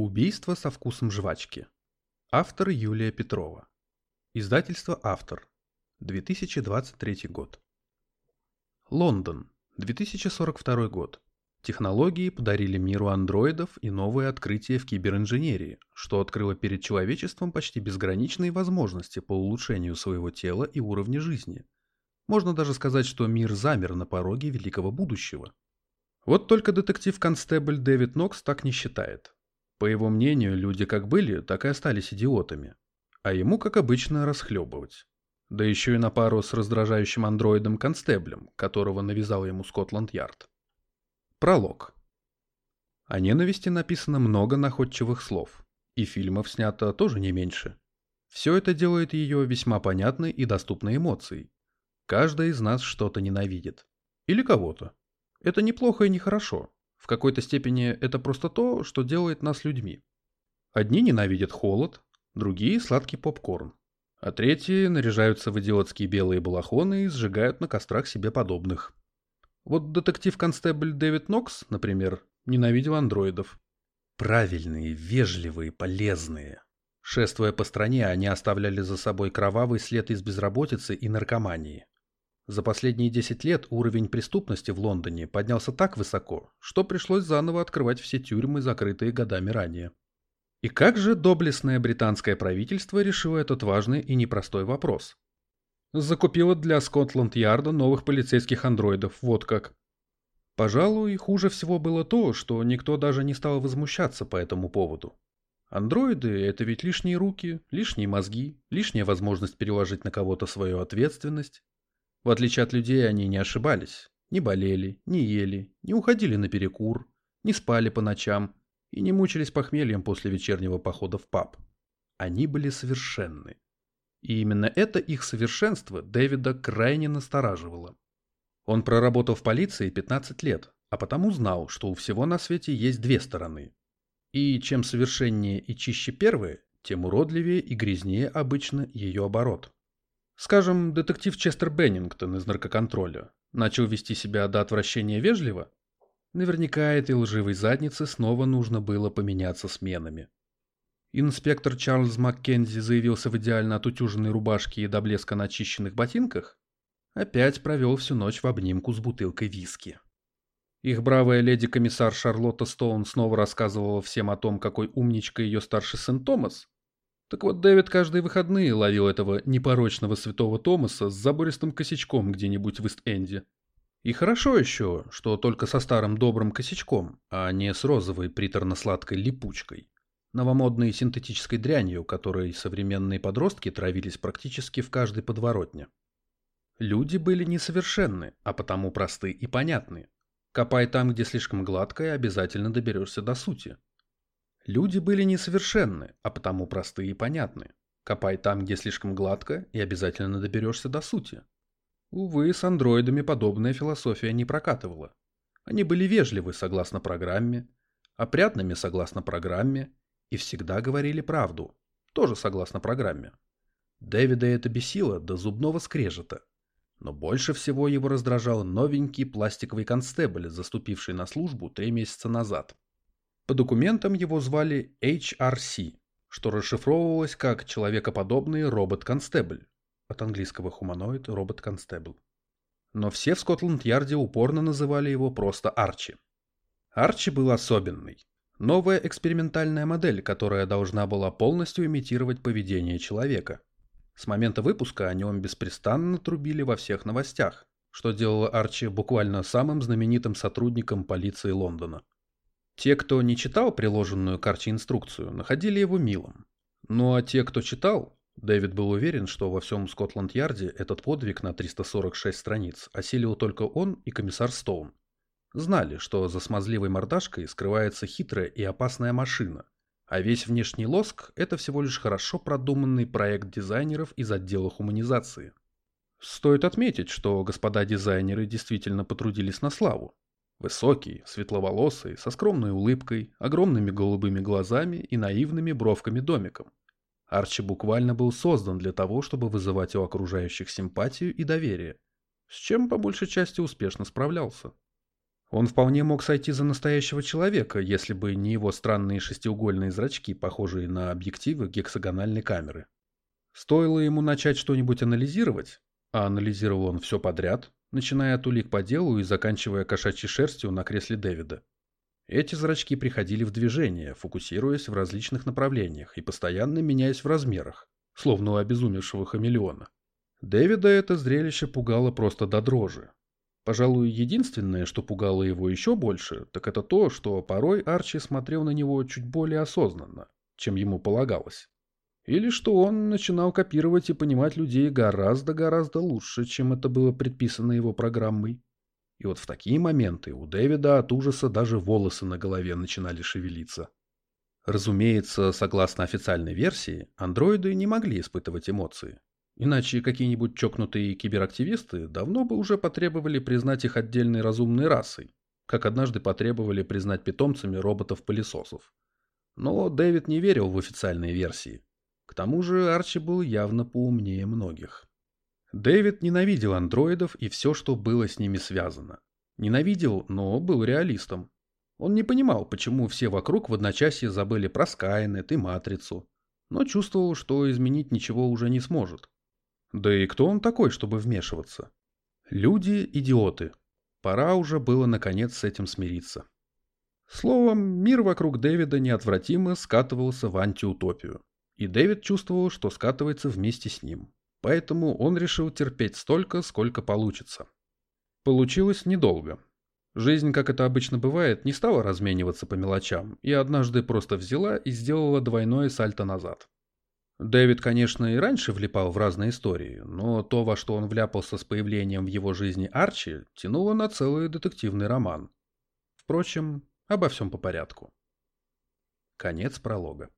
Убийство со вкусом жвачки. Автор Юлия Петрова. Издательство «Автор». 2023 год. Лондон. 2042 год. Технологии подарили миру андроидов и новые открытия в киберинженерии, что открыло перед человечеством почти безграничные возможности по улучшению своего тела и уровня жизни. Можно даже сказать, что мир замер на пороге великого будущего. Вот только детектив-констебль Дэвид Нокс так не считает. По его мнению, люди как были, так и остались идиотами. А ему, как обычно, расхлебывать. Да еще и на пару с раздражающим андроидом-констеблем, которого навязал ему Скотланд-Ярд. Пролог. О ненависти написано много находчивых слов. И фильмов снято тоже не меньше. Все это делает ее весьма понятной и доступной эмоцией. Каждый из нас что-то ненавидит. Или кого-то. Это неплохо и нехорошо. В какой-то степени это просто то, что делает нас людьми. Одни ненавидят холод, другие – сладкий попкорн, а третьи наряжаются в идиотские белые балахоны и сжигают на кострах себе подобных. Вот детектив-констебль Дэвид Нокс, например, ненавидел андроидов. Правильные, вежливые, полезные. Шествуя по стране, они оставляли за собой кровавый след из безработицы и наркомании. За последние 10 лет уровень преступности в Лондоне поднялся так высоко, что пришлось заново открывать все тюрьмы, закрытые годами ранее. И как же доблестное британское правительство решило этот важный и непростой вопрос? Закупило для Скотланд-Ярда новых полицейских андроидов, вот как. Пожалуй, хуже всего было то, что никто даже не стал возмущаться по этому поводу. Андроиды — это ведь лишние руки, лишние мозги, лишняя возможность переложить на кого-то свою ответственность, в отличие от людей, они не ошибались, не болели, не ели, не уходили на перекур, не спали по ночам и не мучились похмельем после вечернего похода в паб. Они были совершенны. И именно это их совершенство Дэвида крайне настораживало. Он проработал в полиции 15 лет, а потому знал, что у всего на свете есть две стороны. И чем совершеннее и чище первая, тем уродливее и грязнее обычно ее оборот. Скажем, детектив Честер Беннингтон из наркоконтроля начал вести себя до отвращения вежливо? Наверняка этой лживой заднице снова нужно было поменяться сменами. Инспектор Чарльз Маккензи заявился в идеально отутюженной рубашке и до блеска начищенных ботинках? Опять провел всю ночь в обнимку с бутылкой виски. Их бравая леди-комиссар Шарлотта Стоун снова рассказывала всем о том, какой умничка ее старший сын Томас, так вот, Дэвид каждые выходные ловил этого непорочного святого Томаса с забористым косячком где-нибудь в Ист-Энде. И хорошо еще, что только со старым добрым косячком, а не с розовой приторно-сладкой липучкой. Новомодной синтетической дрянью, которой современные подростки травились практически в каждой подворотне. Люди были несовершенны, а потому просты и понятны. Копай там, где слишком гладко, и обязательно доберешься до сути. Люди были несовершенны, а потому простые и понятны. Копай там, где слишком гладко, и обязательно доберешься до сути. Увы, с андроидами подобная философия не прокатывала. Они были вежливы согласно программе, опрятными согласно программе и всегда говорили правду, тоже согласно программе. Дэвида это бесило до зубного скрежета. Но больше всего его раздражал новенький пластиковый констебль, заступивший на службу три месяца назад. По документам его звали HRC, что расшифровывалось как «человекоподобный робот-констебль», от английского «хуманоид» — робот-констебль. Но все в Скотланд-Ярде упорно называли его просто Арчи. Арчи был особенный. Новая экспериментальная модель, которая должна была полностью имитировать поведение человека. С момента выпуска о нем беспрестанно трубили во всех новостях, что делало Арчи буквально самым знаменитым сотрудником полиции Лондона. Те, кто не читал приложенную карте инструкцию, находили его милым. Ну а те, кто читал, Дэвид был уверен, что во всем Скотланд-Ярде этот подвиг на 346 страниц осилил только он и комиссар Стоун. Знали, что за смазливой мордашкой скрывается хитрая и опасная машина, а весь внешний лоск – это всего лишь хорошо продуманный проект дизайнеров из отдела хуманизации. Стоит отметить, что господа дизайнеры действительно потрудились на славу. Высокий, светловолосый, со скромной улыбкой, огромными голубыми глазами и наивными бровками-домиком. Арчи буквально был создан для того, чтобы вызывать у окружающих симпатию и доверие, с чем по большей части успешно справлялся. Он вполне мог сойти за настоящего человека, если бы не его странные шестиугольные зрачки, похожие на объективы гексагональной камеры. Стоило ему начать что-нибудь анализировать, а анализировал он все подряд, начиная от улик по делу и заканчивая кошачьей шерстью на кресле Дэвида. Эти зрачки приходили в движение, фокусируясь в различных направлениях и постоянно меняясь в размерах, словно у обезумевшего хамелеона. Дэвида это зрелище пугало просто до дрожи. Пожалуй, единственное, что пугало его еще больше, так это то, что порой Арчи смотрел на него чуть более осознанно, чем ему полагалось. Или что он начинал копировать и понимать людей гораздо-гораздо лучше, чем это было предписано его программой. И вот в такие моменты у Дэвида от ужаса даже волосы на голове начинали шевелиться. Разумеется, согласно официальной версии, андроиды не могли испытывать эмоции. Иначе какие-нибудь чокнутые киберактивисты давно бы уже потребовали признать их отдельной разумной расой, как однажды потребовали признать питомцами роботов-пылесосов. Но Дэвид не верил в официальные версии. Тому же Арчи был явно поумнее многих. Дэвид ненавидел андроидов и все, что было с ними связано. Ненавидел, но был реалистом. Он не понимал, почему все вокруг в одночасье забыли про Скайнет и Матрицу, но чувствовал, что изменить ничего уже не сможет. Да и кто он такой, чтобы вмешиваться? Люди – идиоты. Пора уже было наконец с этим смириться. Словом, мир вокруг Дэвида неотвратимо скатывался в антиутопию. И Дэвид чувствовал, что скатывается вместе с ним. Поэтому он решил терпеть столько, сколько получится. Получилось недолго. Жизнь, как это обычно бывает, не стала размениваться по мелочам, и однажды просто взяла и сделала двойное сальто назад. Дэвид, конечно, и раньше влипал в разные истории, но то, во что он вляпался с появлением в его жизни Арчи, тянуло на целый детективный роман. Впрочем, обо всем по порядку. Конец пролога.